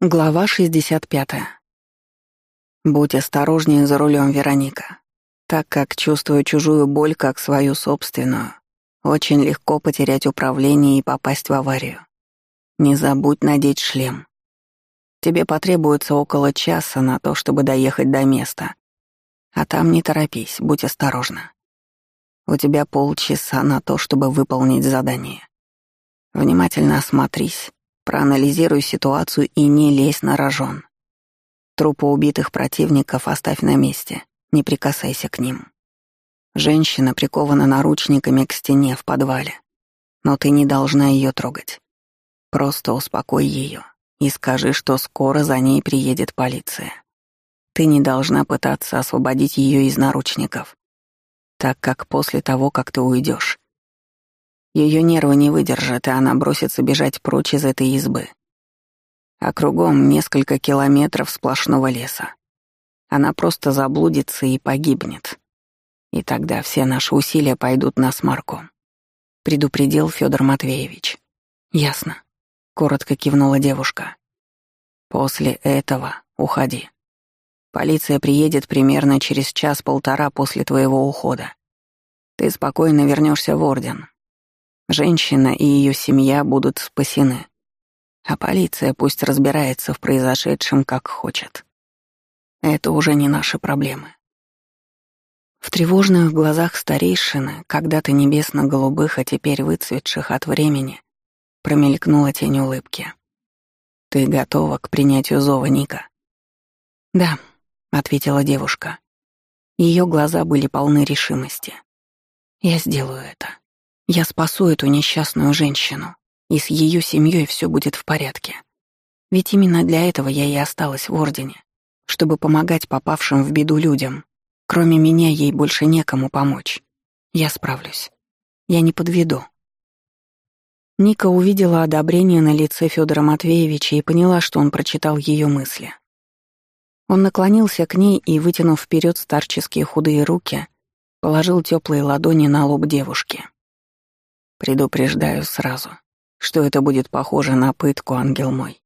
Глава 65. Будь осторожнее за рулем, Вероника. Так как чувствую чужую боль как свою собственную, очень легко потерять управление и попасть в аварию. Не забудь надеть шлем. Тебе потребуется около часа на то, чтобы доехать до места. А там не торопись, будь осторожна. У тебя полчаса на то, чтобы выполнить задание. Внимательно осмотрись, Проанализируй ситуацию и не лезь на рожон. Трупы убитых противников оставь на месте, не прикасайся к ним. Женщина прикована наручниками к стене в подвале, но ты не должна ее трогать. Просто успокой ее и скажи, что скоро за ней приедет полиция. Ты не должна пытаться освободить ее из наручников, так как после того, как ты уйдешь, ее нервы не выдержат, и она бросится бежать прочь из этой избы. А кругом несколько километров сплошного леса. Она просто заблудится и погибнет. И тогда все наши усилия пойдут на смарку. Предупредил Федор Матвеевич. Ясно. Коротко кивнула девушка. После этого уходи. Полиция приедет примерно через час-полтора после твоего ухода. Ты спокойно вернешься в Орден, Женщина и ее семья будут спасены. А полиция пусть разбирается в произошедшем как хочет. Это уже не наши проблемы. В тревожных глазах старейшины, когда-то небесно-голубых, а теперь выцветших от времени, промелькнула тень улыбки. «Ты готова к принятию зова Ника?» «Да», — ответила девушка. Ее глаза были полны решимости. «Я сделаю это». Я спасу эту несчастную женщину, и с ее семьей все будет в порядке. Ведь именно для этого я и осталась в Ордене, чтобы помогать попавшим в беду людям. Кроме меня ей больше некому помочь. Я справлюсь. Я не подведу. Ника увидела одобрение на лице Федора Матвеевича и поняла, что он прочитал ее мысли. Он наклонился к ней и, вытянув вперед старческие худые руки, положил теплые ладони на лоб девушки. Предупреждаю сразу, что это будет похоже на пытку, ангел мой.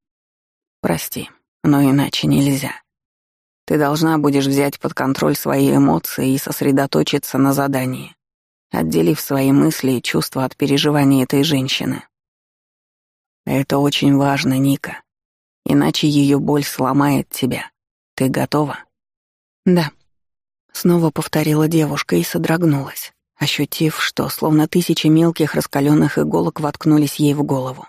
Прости, но иначе нельзя. Ты должна будешь взять под контроль свои эмоции и сосредоточиться на задании, отделив свои мысли и чувства от переживаний этой женщины. Это очень важно, Ника. Иначе ее боль сломает тебя. Ты готова? Да. Снова повторила девушка и содрогнулась ощутив, что словно тысячи мелких раскаленных иголок воткнулись ей в голову.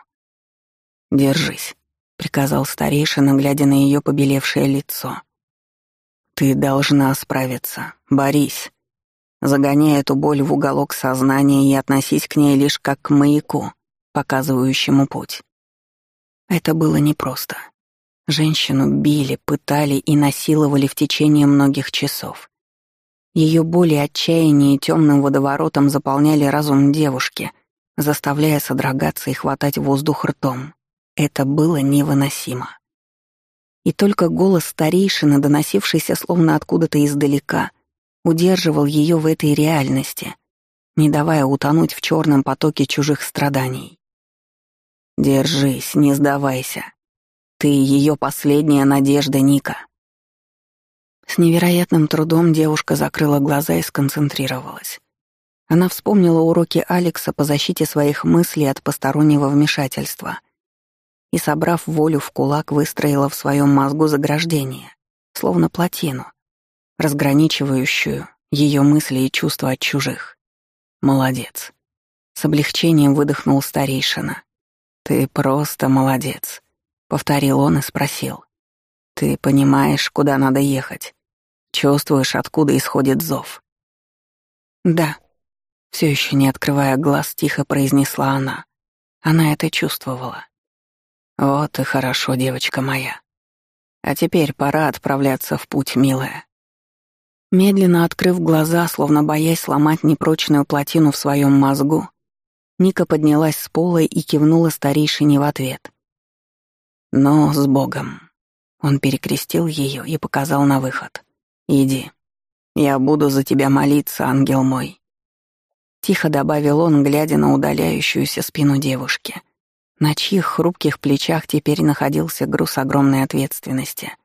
«Держись», — приказал старейшина, глядя на ее побелевшее лицо. «Ты должна справиться. Борись. Загоняй эту боль в уголок сознания и относись к ней лишь как к маяку, показывающему путь». Это было непросто. Женщину били, пытали и насиловали в течение многих часов. Ее боль и отчаяние темным водоворотом заполняли разум девушки, заставляя содрогаться и хватать воздух ртом. Это было невыносимо. И только голос старейшины, доносившийся словно откуда-то издалека, удерживал ее в этой реальности, не давая утонуть в черном потоке чужих страданий. «Держись, не сдавайся. Ты ее последняя надежда, Ника. С невероятным трудом девушка закрыла глаза и сконцентрировалась. Она вспомнила уроки Алекса по защите своих мыслей от постороннего вмешательства и, собрав волю в кулак, выстроила в своем мозгу заграждение, словно плотину, разграничивающую ее мысли и чувства от чужих. «Молодец!» С облегчением выдохнул старейшина. «Ты просто молодец», — повторил он и спросил. «Ты понимаешь, куда надо ехать?» Чувствуешь, откуда исходит зов?» «Да», — все еще не открывая глаз, тихо произнесла она. Она это чувствовала. «Вот и хорошо, девочка моя. А теперь пора отправляться в путь, милая». Медленно открыв глаза, словно боясь сломать непрочную плотину в своем мозгу, Ника поднялась с пола и кивнула старейшине в ответ. «Но с Богом». Он перекрестил ее и показал на выход. «Иди. Я буду за тебя молиться, ангел мой». Тихо добавил он, глядя на удаляющуюся спину девушки. на чьих хрупких плечах теперь находился груз огромной ответственности.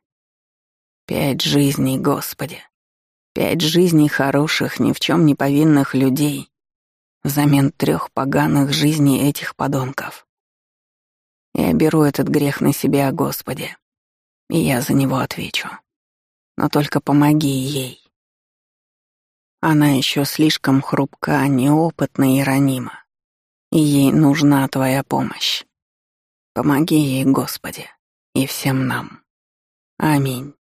Пять жизней, Господи. Пять жизней хороших, ни в чем не повинных людей взамен трех поганых жизней этих подонков. Я беру этот грех на себя, Господи, и я за него отвечу. Но только помоги ей. Она еще слишком хрупка, неопытна и ранима, и ей нужна Твоя помощь. Помоги ей, Господи, и всем нам. Аминь.